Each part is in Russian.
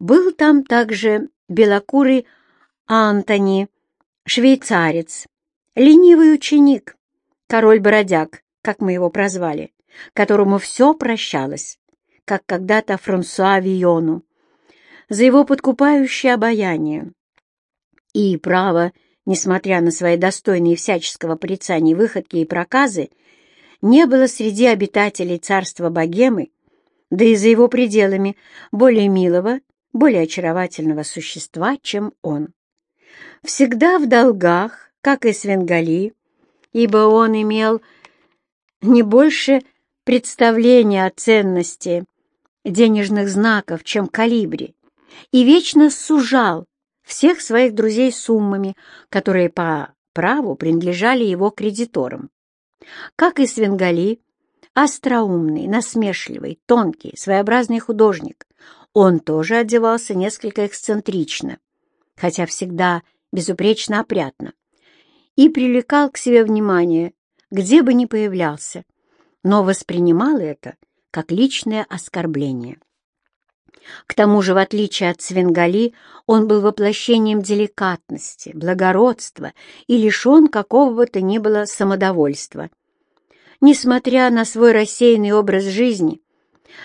Был там также белокурый Антони, швейцарец, ленивый ученик, король-бродяг, как мы его прозвали, которому все прощалось, как когда-то Франсуа Виону, за его подкупающее обаяние. И, право, несмотря на свои достойные всяческого порицания выходки и проказы, не было среди обитателей царства Богемы, да и за его пределами, более милого, более очаровательного существа, чем он. Всегда в долгах, как и Свенгали, ибо он имел не больше представления о ценности денежных знаков, чем калибри, и вечно сужал всех своих друзей суммами, которые по праву принадлежали его кредиторам. Как и Свенгали, остроумный, насмешливый, тонкий, своеобразный художник, он тоже одевался несколько эксцентрично, хотя всегда безупречно опрятно, и привлекал к себе внимание, где бы ни появлялся, но воспринимал это как личное оскорбление. К тому же, в отличие от Свенгали, он был воплощением деликатности, благородства и лишен какого бы то ни было самодовольства. Несмотря на свой рассеянный образ жизни,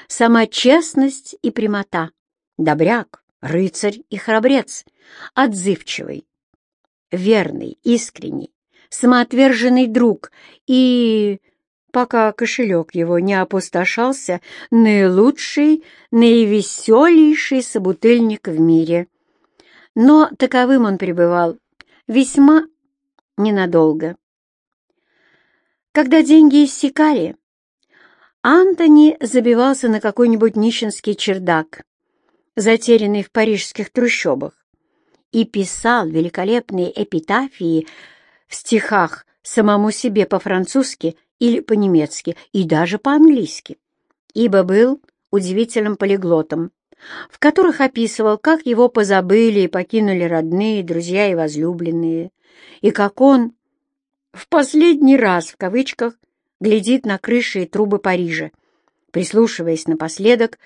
сама честность и прямота, добряк, рыцарь и храбрец, отзывчивый, верный, искренний, самоотверженный друг и пока кошелек его не опустошался, наилучший, наивеселейший собутыльник в мире. Но таковым он пребывал весьма ненадолго. Когда деньги иссякали, Антони забивался на какой-нибудь нищенский чердак, затерянный в парижских трущобах, и писал великолепные эпитафии в стихах самому себе по-французски или по-немецки, и даже по-английски, ибо был удивительным полиглотом, в которых описывал, как его позабыли и покинули родные, друзья и возлюбленные, и как он в последний раз, в кавычках, глядит на крыши и трубы Парижа, прислушиваясь напоследок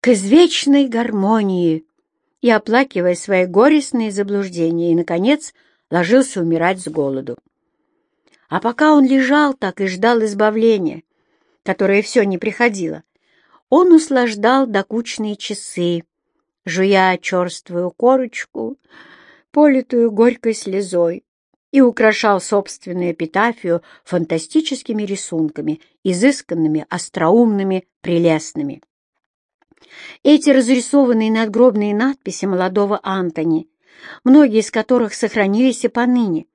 к извечной гармонии и оплакивая свои горестные заблуждения, и, наконец, ложился умирать с голоду. А пока он лежал так и ждал избавления, которое все не приходило, он услаждал докучные часы, жуя черствую корочку, политую горькой слезой, и украшал собственную эпитафию фантастическими рисунками, изысканными, остроумными, прелестными. Эти разрисованные надгробные надписи молодого Антони, многие из которых сохранились и поныне,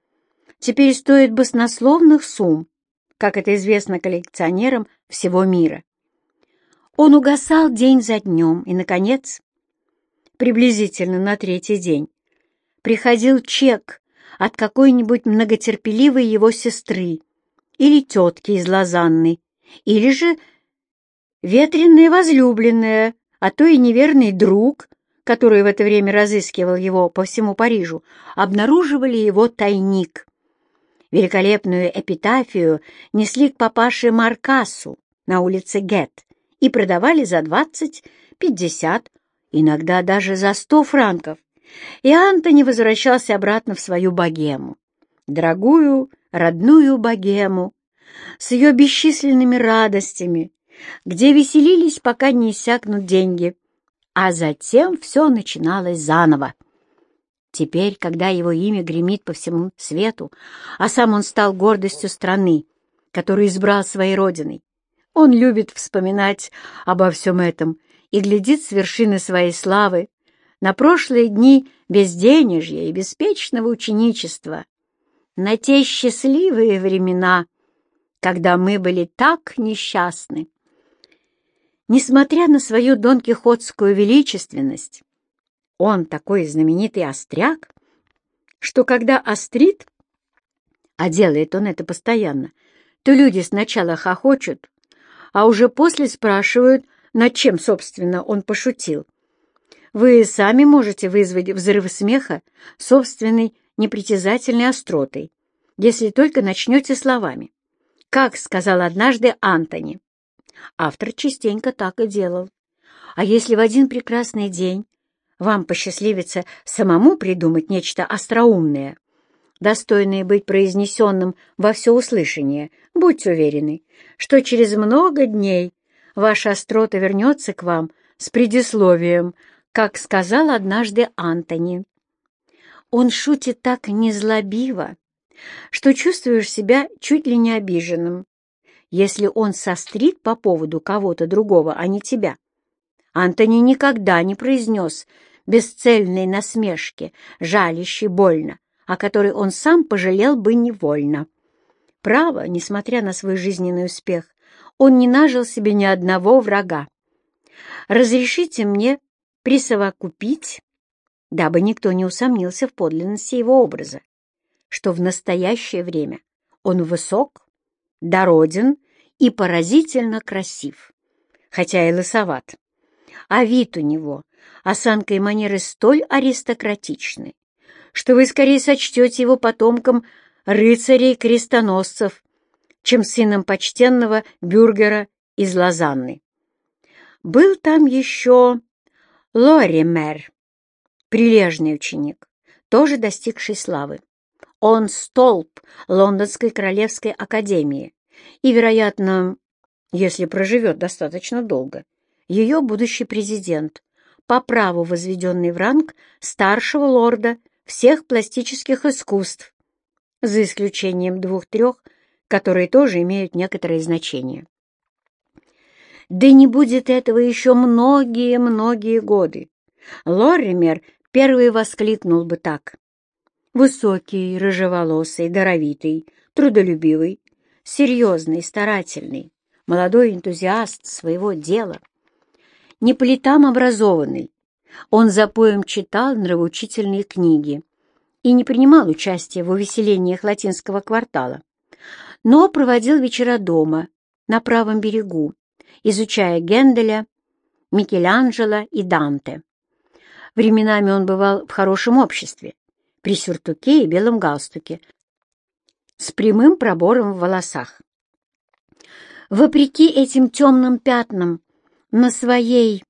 теперь стоит баснословных сумм, как это известно коллекционерам всего мира. Он угасал день за днем, и, наконец, приблизительно на третий день, приходил чек от какой-нибудь многотерпеливой его сестры или тетки из Лозанны, или же ветреная возлюбленная, а то и неверный друг, который в это время разыскивал его по всему Парижу, обнаруживали его тайник. Великолепную эпитафию несли к папаше Маркасу на улице Гет и продавали за двадцать, пятьдесят, иногда даже за сто франков. И Антони возвращался обратно в свою богему, дорогую, родную богему, с ее бесчисленными радостями, где веселились, пока не иссякнут деньги, а затем все начиналось заново. Теперь, когда его имя гремит по всему свету, а сам он стал гордостью страны, которую избрал своей родиной, он любит вспоминать обо всем этом и глядит с вершины своей славы на прошлые дни безденежья и беспечного ученичества, на те счастливые времена, когда мы были так несчастны. Несмотря на свою донкихотскую величественность, он такой знаменитый остряк, что когда острит, а делает он это постоянно, то люди сначала хохочут, а уже после спрашивают, над чем, собственно, он пошутил. Вы сами можете вызвать взрыв смеха собственной непритязательной остротой, если только начнете словами. Как сказал однажды Антони. Автор частенько так и делал. А если в один прекрасный день вам посчастливится самому придумать нечто остроумное, достойное быть произнесенным во всеуслышание, будьте уверены, что через много дней ваша острота вернется к вам с предисловием, как сказал однажды Антони. Он шутит так незлобиво, что чувствуешь себя чуть ли не обиженным, если он сострит по поводу кого-то другого, а не тебя. Антони никогда не произнес бесцельной насмешки, жалящей больно, о которой он сам пожалел бы невольно. Право, несмотря на свой жизненный успех, он не нажил себе ни одного врага. Разрешите мне присовокупить, дабы никто не усомнился в подлинности его образа, что в настоящее время он высок, дороден и поразительно красив, хотя и лысоват. А вид у него, осанка и манеры столь аристократичны, что вы скорее сочтете его потомком рыцарей-крестоносцев, чем сыном почтенного бюргера из Лозанны. Был там еще Лоример, прилежный ученик, тоже достигший славы. Он столб Лондонской Королевской Академии и, вероятно, если проживет достаточно долго, ее будущий президент, по праву возведенный в ранг старшего лорда всех пластических искусств, за исключением двух-трех, которые тоже имеют некоторое значение. Да не будет этого еще многие-многие годы. Лоример первый воскликнул бы так. Высокий, рыжеволосый, даровитый, трудолюбивый, серьезный, старательный, молодой энтузиаст своего дела. Не по летам образованный, он за поем читал нравоучительные книги и не принимал участия в увеселениях латинского квартала, но проводил вечера дома, на правом берегу, изучая Генделя, Микеланджело и Данте. Временами он бывал в хорошем обществе, при сюртуке и белом галстуке, с прямым пробором в волосах. Вопреки этим темным пятнам на своей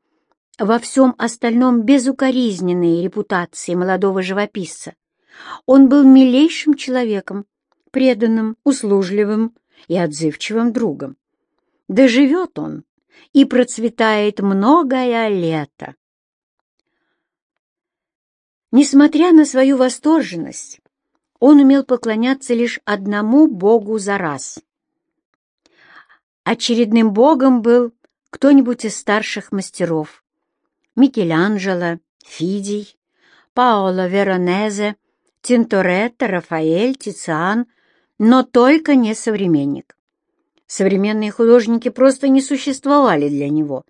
во всем остальном безукоризненной репутации молодого живописца, он был милейшим человеком, преданным, услужливым и отзывчивым другом. Доживет он и процветает многое лето. Несмотря на свою восторженность, он умел поклоняться лишь одному богу за раз. Очередным богом был кто-нибудь из старших мастеров. Микеланджело, Фидий, Паоло Веронезе, Тинторетто, Рафаэль, Тициан, но только не современник. Современные художники просто не существовали для него,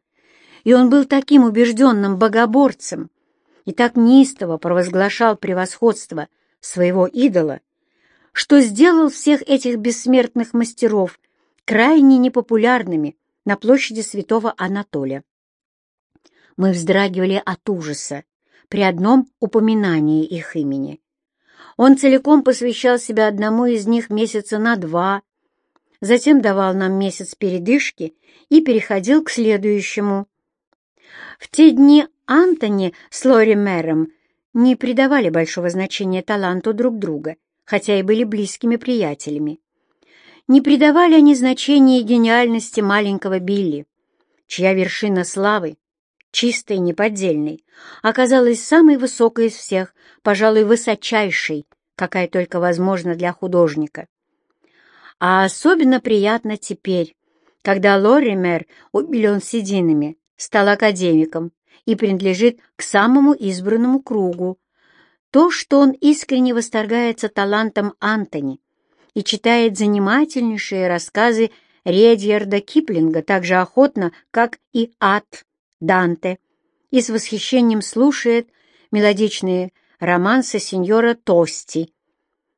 и он был таким убежденным богоборцем и так неистово провозглашал превосходство своего идола, что сделал всех этих бессмертных мастеров крайне непопулярными на площади святого Анатолия. Мы вздрагивали от ужаса при одном упоминании их имени. Он целиком посвящал себя одному из них месяца на два, затем давал нам месяц передышки и переходил к следующему. В те дни Антони с Лори Мэром не придавали большого значения таланту друг друга, хотя и были близкими приятелями. Не придавали они значения гениальности маленького Билли, чья вершина славы чистой, неподдельной, оказалась самой высокой из всех, пожалуй, высочайшей, какая только возможна для художника. А особенно приятно теперь, когда Лоример, убелен сединами, стал академиком и принадлежит к самому избранному кругу, то, что он искренне восторгается талантом Антони и читает занимательнейшие рассказы Редьярда Киплинга так же охотно, как и Ад Данте и с восхищением слушает мелодичные романсы сеньора Тости,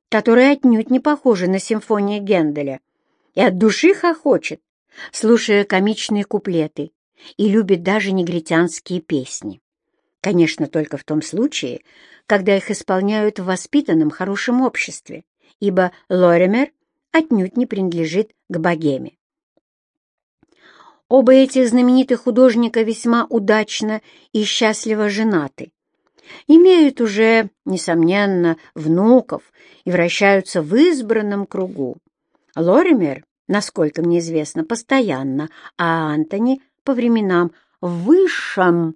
которые отнюдь не похожи на симфонии Генделя, и от души хохочет, слушая комичные куплеты, и любит даже негритянские песни. Конечно, только в том случае, когда их исполняют в воспитанном хорошем обществе, ибо Лоремер отнюдь не принадлежит к богеме. Оба этих знаменитых художника весьма удачно и счастливо женаты имеют уже, несомненно, внуков и вращаются в избранном кругу. Лоример, насколько мне известно, постоянно, а Антони по временам в высшем,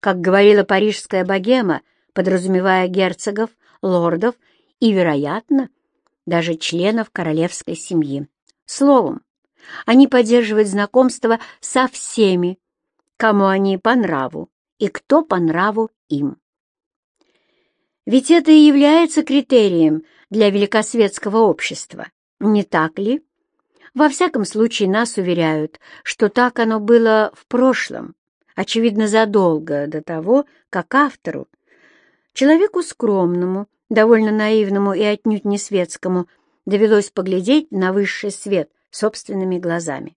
как говорила парижская богема, подразумевая герцогов, лордов и, вероятно, даже членов королевской семьи. Словом, они поддерживают знакомство со всеми, кому они по нраву и кто по нраву им. Ведь это и является критерием для великосветского общества, не так ли? Во всяком случае, нас уверяют, что так оно было в прошлом, очевидно, задолго до того, как автору, человеку скромному, довольно наивному и отнюдь не светскому, довелось поглядеть на высший свет собственными глазами.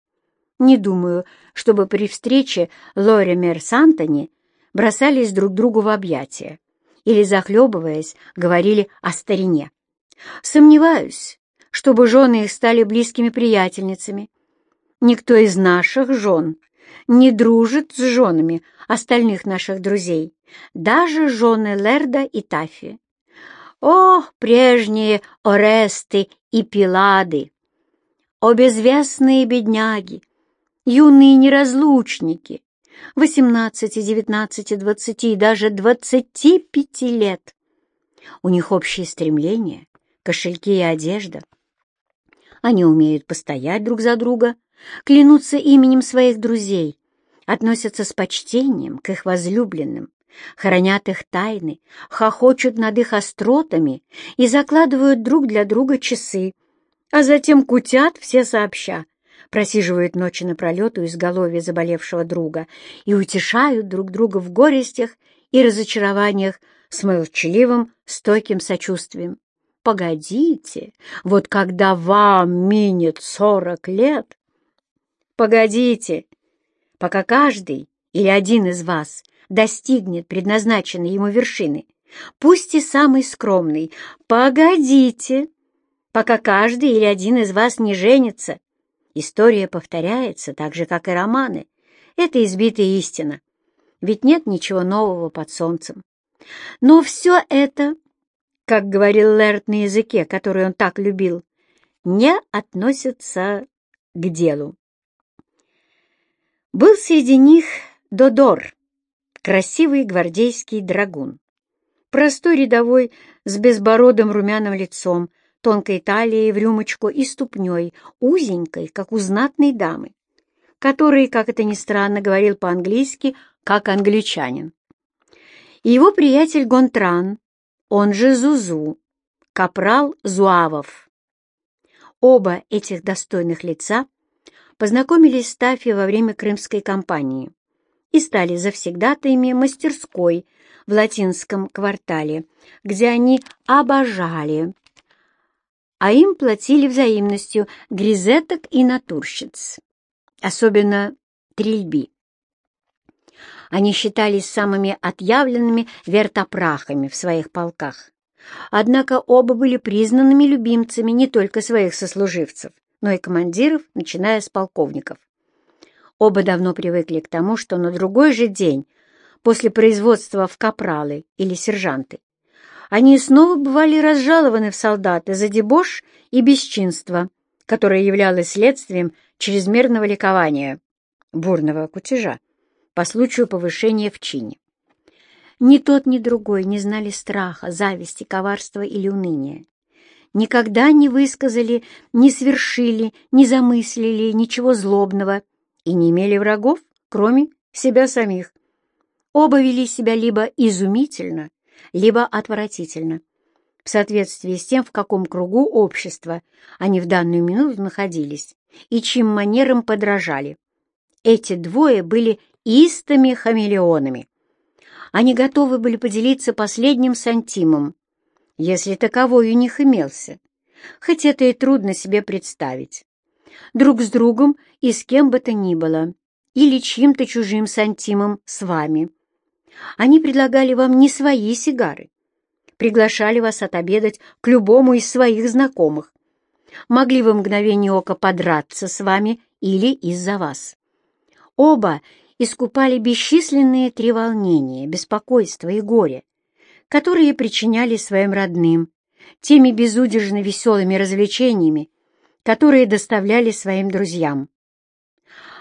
Не думаю, чтобы при встрече Лоример с Антони бросались друг другу в объятия или, захлебываясь, говорили о старине. Сомневаюсь, чтобы жены их стали близкими приятельницами. Никто из наших жен не дружит с женами остальных наших друзей, даже жены Лерда и Тафи. О, прежние Оресты и Пилады! О, безвестные бедняги, юные неразлучники, восемнадцати, девятнадцати, двадцати, даже двадцати пяти лет. У них общие стремления, кошельки и одежда. Они умеют постоять друг за друга, клянутся именем своих друзей, относятся с почтением к их возлюбленным, хранят их тайны, хохочут над их остротами и закладывают друг для друга часы, а затем кутят все сообща, просиживают ночи напролет у изголовья заболевшего друга и утешают друг друга в горестях и разочарованиях с молчаливым, стойким сочувствием. Погодите, вот когда вам минет сорок лет... Погодите, пока каждый или один из вас достигнет предназначенной ему вершины, пусть и самый скромный, погодите, пока каждый или один из вас не женится. История повторяется, так же, как и романы. Это избитая истина, ведь нет ничего нового под солнцем. Но все это, как говорил Лерт на языке, который он так любил, не относится к делу. Был среди них Додор, красивый гвардейский драгун. Простой рядовой с безбородым румяным лицом, тонкой талией в рюмочку и ступней, узенькой, как у знатной дамы, который, как это ни странно, говорил по-английски, как англичанин. И его приятель Гонтран, он же Зузу, капрал Зуавов. Оба этих достойных лица познакомились с Тафи во время Крымской кампании и стали завсегдатаями мастерской в латинском квартале, где они обожали, а им платили взаимностью гризеток и натурщиц, особенно трильби. Они считались самыми отъявленными вертопрахами в своих полках. Однако оба были признанными любимцами не только своих сослуживцев, но и командиров, начиная с полковников. Оба давно привыкли к тому, что на другой же день, после производства в капралы или сержанты, они снова бывали разжалованы в солдаты за дебош и бесчинство, которое являлось следствием чрезмерного ликования, бурного кутежа, по случаю повышения в чине. Ни тот, ни другой не знали страха, зависти, коварства или уныния. Никогда не высказали, не свершили, не замыслили ничего злобного — и не имели врагов, кроме себя самих. Оба вели себя либо изумительно, либо отвратительно, в соответствии с тем, в каком кругу общества они в данную минуту находились и чьим манерам подражали. Эти двое были истыми хамелеонами. Они готовы были поделиться последним сантимом, если таковой у них имелся, хоть это и трудно себе представить друг с другом и с кем бы то ни было, или чьим-то чужим сантимом с вами. Они предлагали вам не свои сигары, приглашали вас отобедать к любому из своих знакомых, могли в мгновение ока подраться с вами или из-за вас. Оба искупали бесчисленные треволнения, беспокойство и горе, которые причиняли своим родным, теми безудержно веселыми развлечениями, которые доставляли своим друзьям.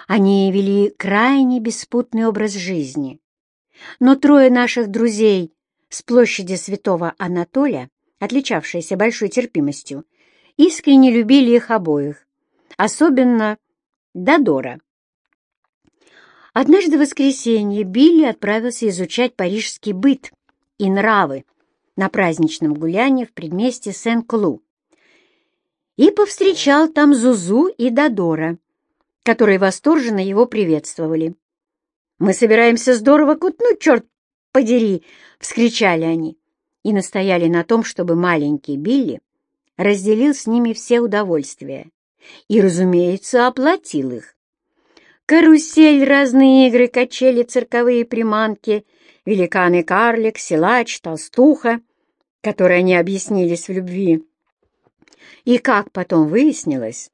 Они вели крайне беспутный образ жизни. Но трое наших друзей с площади Святого Анатолия, отличавшиеся большой терпимостью, искренне любили их обоих, особенно Дадора. Однажды в воскресенье Билли отправился изучать парижский быт и нравы на праздничном гулянии в предместе Сен-Клу и повстречал там Зузу и Дадора, которые восторженно его приветствовали. «Мы собираемся здорово кутнуть, черт подери!» — вскричали они и настояли на том, чтобы маленький Билли разделил с ними все удовольствия и, разумеется, оплатил их. Карусель, разные игры, качели, цирковые приманки, великаны-карлик, силач, толстуха, которые они объяснились в любви. И, как потом выяснилось,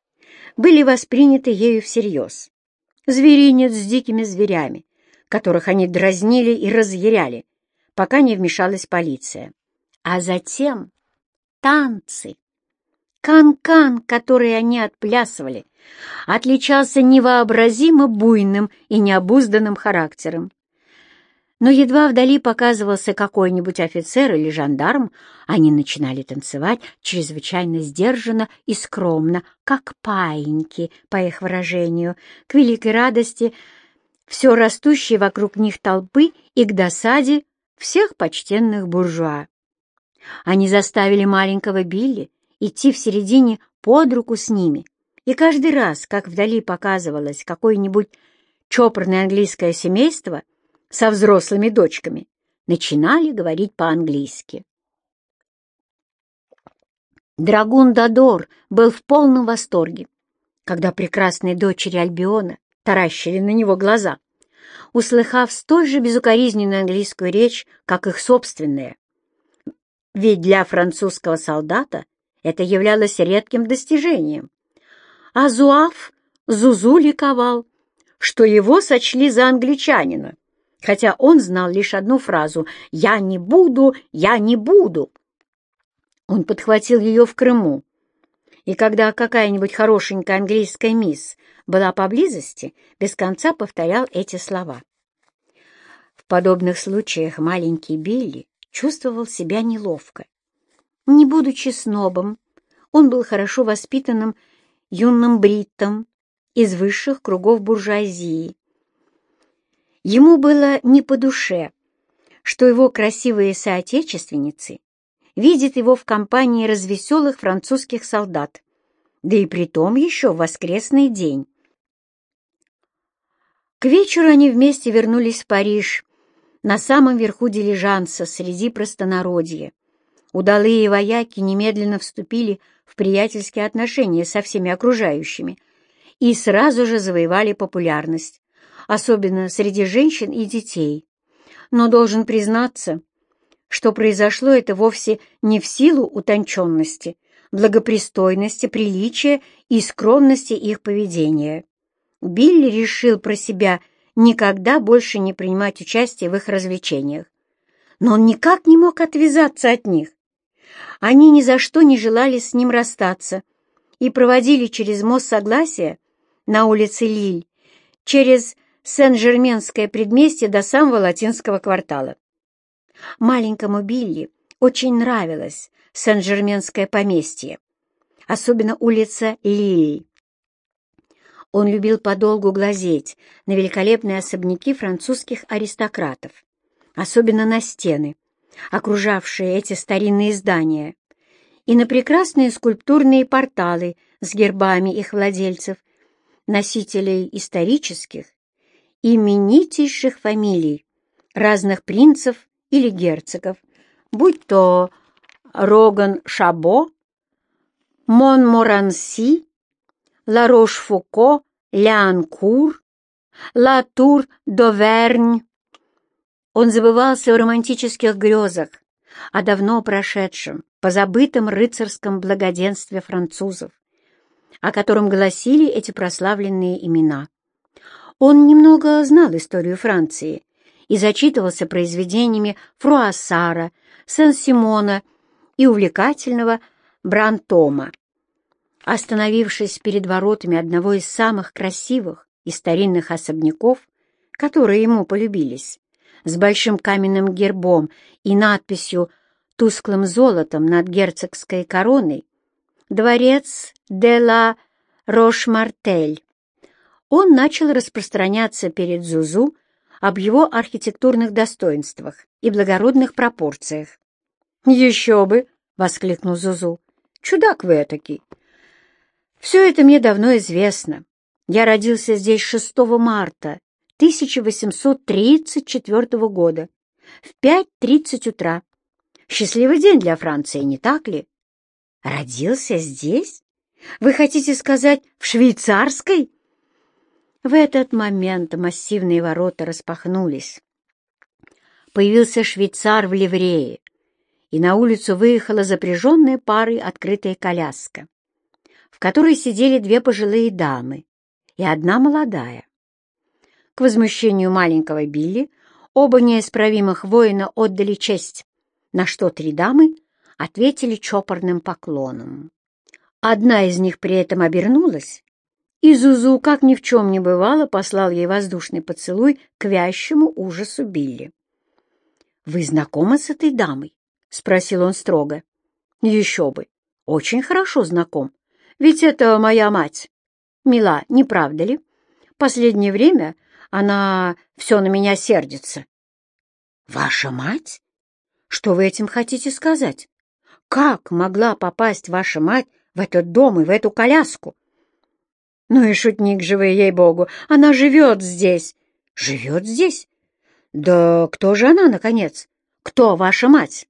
были восприняты ею всерьез. Зверинец с дикими зверями, которых они дразнили и разъяряли, пока не вмешалась полиция. А затем танцы. Кан-кан, который они отплясывали, отличался невообразимо буйным и необузданным характером. Но едва вдали показывался какой-нибудь офицер или жандарм, они начинали танцевать чрезвычайно сдержанно и скромно, как паиньки, по их выражению, к великой радости все растущей вокруг них толпы и к досаде всех почтенных буржуа. Они заставили маленького Билли идти в середине под руку с ними, и каждый раз, как вдали показывалось какое-нибудь чопорное английское семейство со взрослыми дочками, начинали говорить по-английски. Драгун Дадор был в полном восторге, когда прекрасные дочери Альбиона таращили на него глаза, услыхав столь же безукоризненную английскую речь, как их собственная. Ведь для французского солдата это являлось редким достижением. А Зуав Зузу ликовал, что его сочли за англичанина, хотя он знал лишь одну фразу «Я не буду, я не буду». Он подхватил ее в Крыму, и когда какая-нибудь хорошенькая английская мисс была поблизости, без конца повторял эти слова. В подобных случаях маленький Билли чувствовал себя неловко. Не будучи снобом, он был хорошо воспитанным юным бриттом из высших кругов буржуазии. Ему было не по душе, что его красивые соотечественницы видят его в компании развеселых французских солдат, да и притом еще в воскресный день. К вечеру они вместе вернулись в Париж, на самом верху дилижанса, среди простонародья. Удалые вояки немедленно вступили в приятельские отношения со всеми окружающими и сразу же завоевали популярность, особенно среди женщин и детей. Но должен признаться, что произошло это вовсе не в силу утонченности, благопристойности, приличия и скромности их поведения. Билли решил про себя никогда больше не принимать участие в их развлечениях. Но он никак не мог отвязаться от них. Они ни за что не желали с ним расстаться и проводили через мост Согласия на улице Лиль, через Сен-Жерменское предместье до самого латинского квартала. Маленькому Билли очень нравилось Сен-Жерменское поместье, особенно улица Лиль. Он любил подолгу глазеть на великолепные особняки французских аристократов, особенно на стены, окружавшие эти старинные здания, и на прекрасные скульптурные порталы с гербами их владельцев, носителей исторических, именитейших фамилий, разных принцев или герцогов, будь то Роган Шабо, Монморанси Ла-Рош-Фуко, Лянкур, Ла-Тур-Довернь. Он забывался в романтических грезах, о давно прошедшем, позабытом рыцарском благоденстве французов, о котором гласили эти прославленные имена. Он немного знал историю Франции и зачитывался произведениями Фруассара, Сен-Симона и увлекательного Брантома. Остановившись перед воротами одного из самых красивых и старинных особняков, которые ему полюбились, с большим каменным гербом и надписью тусклым золотом над герцогской короной, дворец де ла Рош-Мартель, он начал распространяться перед Зузу об его архитектурных достоинствах и благородных пропорциях. «Еще бы!» — воскликнул Зузу. «Чудак вы этакий! Все это мне давно известно. Я родился здесь 6 марта 1834 года в 5.30 утра. Счастливый день для Франции, не так ли? Родился здесь? Вы хотите сказать, в швейцарской? В этот момент массивные ворота распахнулись. Появился швейцар в ливрее, и на улицу выехала запряженная парой открытая коляска, которой сидели две пожилые дамы и одна молодая. К возмущению маленького Билли оба неисправимых воина отдали честь, на что три дамы ответили чопорным поклоном. Одна из них при этом обернулась и Зузу, как ни в чем не бывало, послал ей воздушный поцелуй к вящему ужасу Билли. «Вы знакомы с этой дамой?» — спросил он строго. «Еще бы! Очень хорошо знаком. Ведь это моя мать. Мила, не правда ли? Последнее время она все на меня сердится». «Ваша мать? Что вы этим хотите сказать? Как могла попасть ваша мать в этот дом и в эту коляску?» Ну и шутник же вы, ей-богу, она живет здесь. Живет здесь? Да кто же она, наконец? Кто ваша мать?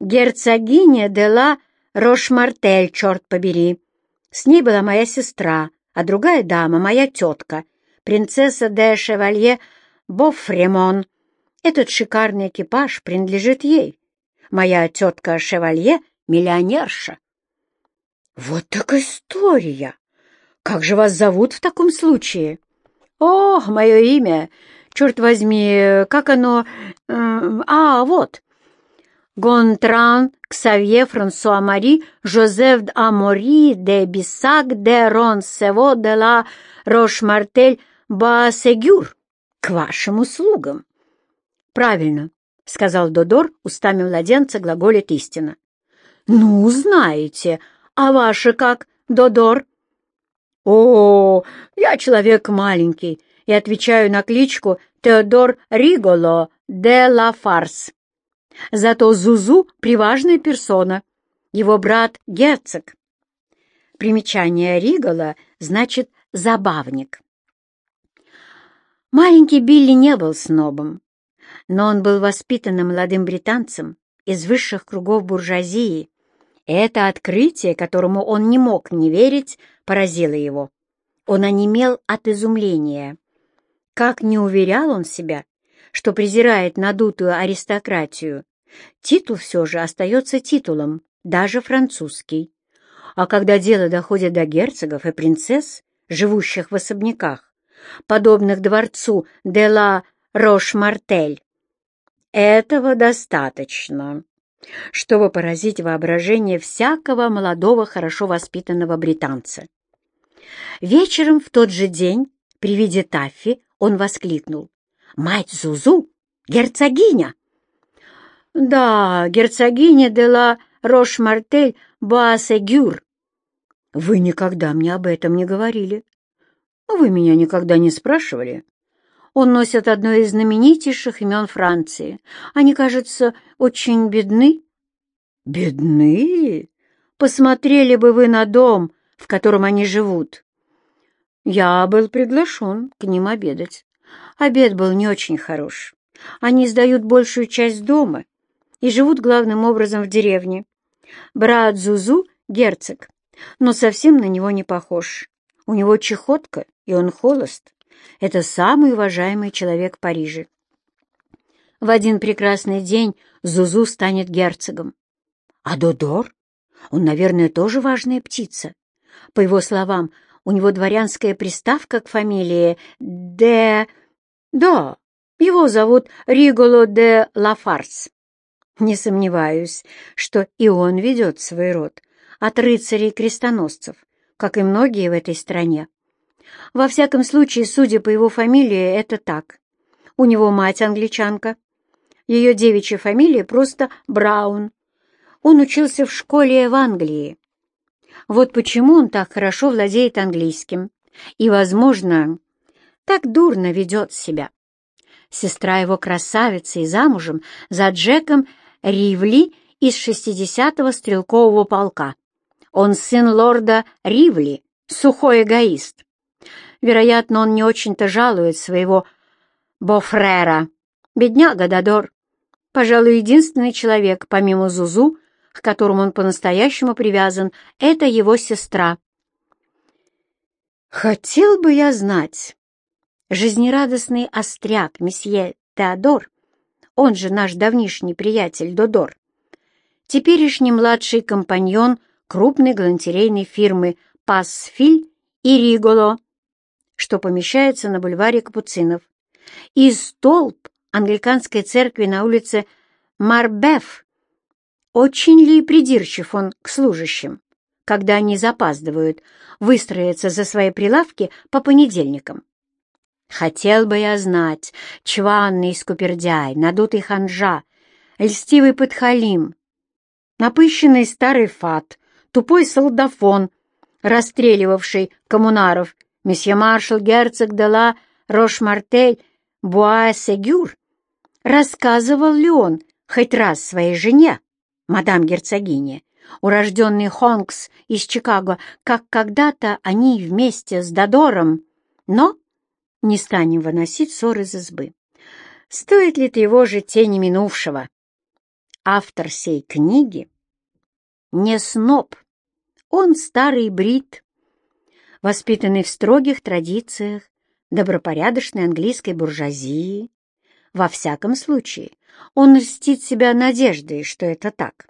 Герцогиня де ла Рошмартель, черт побери. С ней была моя сестра, а другая дама — моя тетка, принцесса де Шевалье Бофремон. Этот шикарный экипаж принадлежит ей. Моя тетка Шевалье — миллионерша. Вот так история! Как же вас зовут в таком случае? О, мое имя! Черт возьми, как оно... Э, а, вот. Гонтран Ксавье Франсуа Мари Жозеф Амори де Бисак де Ронсево де ла Рош-Мартель Басегюр. К вашим услугам. Правильно, — сказал Додор, устами младенца глаголит истина. «Ну, знаете, а ваши как, Додор?» «О, я человек маленький и отвечаю на кличку Теодор Риголо де ла Фарс. Зато Зузу — приважная персона, его брат — герцог. Примечание Риголо значит «забавник». Маленький Билли не был снобом, но он был воспитанным молодым британцем из высших кругов буржуазии это открытие, которому он не мог не верить, поразило его. Он онемел от изумления. Как не уверял он себя, что презирает надутую аристократию, титул все же остается титулом, даже французский. А когда дело доходит до герцогов и принцесс, живущих в особняках, подобных дворцу де ла Рош-Мартель, этого достаточно чтобы поразить воображение всякого молодого, хорошо воспитанного британца. Вечером в тот же день, при виде Таффи, он воскликнул. «Мать Зузу! Герцогиня!» «Да, герцогиня де ла Рош-Мартель Басегюр». «Вы никогда мне об этом не говорили. Вы меня никогда не спрашивали. Он носит одно из знаменитейших имен Франции. Они, кажется, очень бедны». «Бедны? Посмотрели бы вы на дом, в котором они живут». Я был приглашен к ним обедать. Обед был не очень хорош. Они сдают большую часть дома и живут главным образом в деревне. Брат Зузу — герцог, но совсем на него не похож. У него чехотка, и он холост. Это самый уважаемый человек Парижа. В один прекрасный день Зузу станет герцогом. А Додор? Он, наверное, тоже важная птица. По его словам, у него дворянская приставка к фамилии Де... Да, Его зовут Риголо де Лафарс. Не сомневаюсь, что и он ведет свой род от рыцарей-крестоносцев, как и многие в этой стране. Во всяком случае, судя по его фамилии, это так. У него мать англичанка. Ее девичья фамилия просто Браун. Он учился в школе в Англии. Вот почему он так хорошо владеет английским и, возможно, так дурно ведет себя. Сестра его красавица и замужем за Джеком Ривли из 60-го стрелкового полка. Он сын лорда Ривли, сухой эгоист. Вероятно, он не очень-то жалует своего Бофрера. Бедняга Дадор. Пожалуй, единственный человек, помимо Зузу, к которому он по-настоящему привязан, это его сестра. Хотел бы я знать, жизнерадостный остряк месье Теодор, он же наш давнишний приятель Додор, теперешний младший компаньон крупной галантерейной фирмы «Пасфиль» и «Риголо», что помещается на бульваре Капуцинов, и столб англиканской церкви на улице Марбеф. Очень ли придирчив он к служащим, когда они запаздывают, выстроиться за свои прилавки по понедельникам? Хотел бы я знать, чванный скупердяй, надутый ханжа, льстивый подхалим, напыщенный старый фат, тупой солдафон, расстреливавший коммунаров, месье маршал герцог де ла Рош-Мартель Буа-Сегюр, рассказывал ли он хоть раз своей жене, мадам герцогине, урожденный Хонкс из Чикаго, как когда-то они вместе с Додором, но не станем выносить ссор из избы. Стоит ли тревожить тени минувшего? Автор сей книги не сноб, он старый брит, воспитанный в строгих традициях добропорядочной английской буржуазии. Во всяком случае, он льстит себя надеждой, что это так.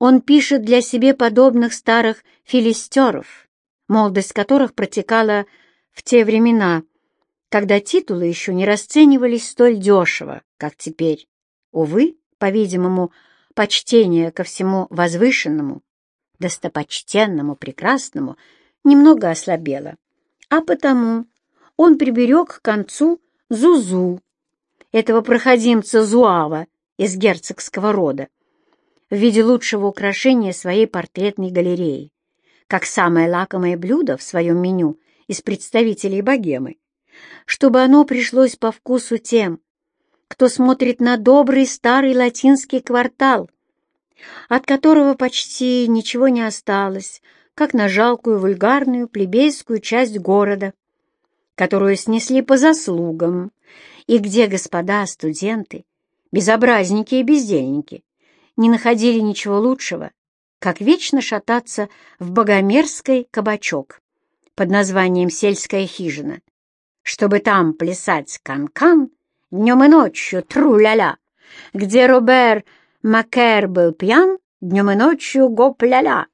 Он пишет для себе подобных старых филистеров, молодость которых протекала в те времена, когда титулы еще не расценивались столь дешево, как теперь. Увы, по-видимому, почтение ко всему возвышенному, достопочтенному, прекрасному немного ослабело, а потому он приберег к концу Зузу, этого проходимца Зуава из герцогского рода, в виде лучшего украшения своей портретной галереи, как самое лакомое блюдо в своем меню из представителей богемы, чтобы оно пришлось по вкусу тем, кто смотрит на добрый старый латинский квартал, от которого почти ничего не осталось, как на жалкую вульгарную плебейскую часть города, которую снесли по заслугам, и где господа студенты, безобразники и бездельники, не находили ничего лучшего, как вечно шататься в богомерзкой кабачок под названием «Сельская хижина», чтобы там плясать канкан -кан, днем и ночью тру-ля-ля, где Робер Макер был пьян, днем и ночью гоп-ля-ля,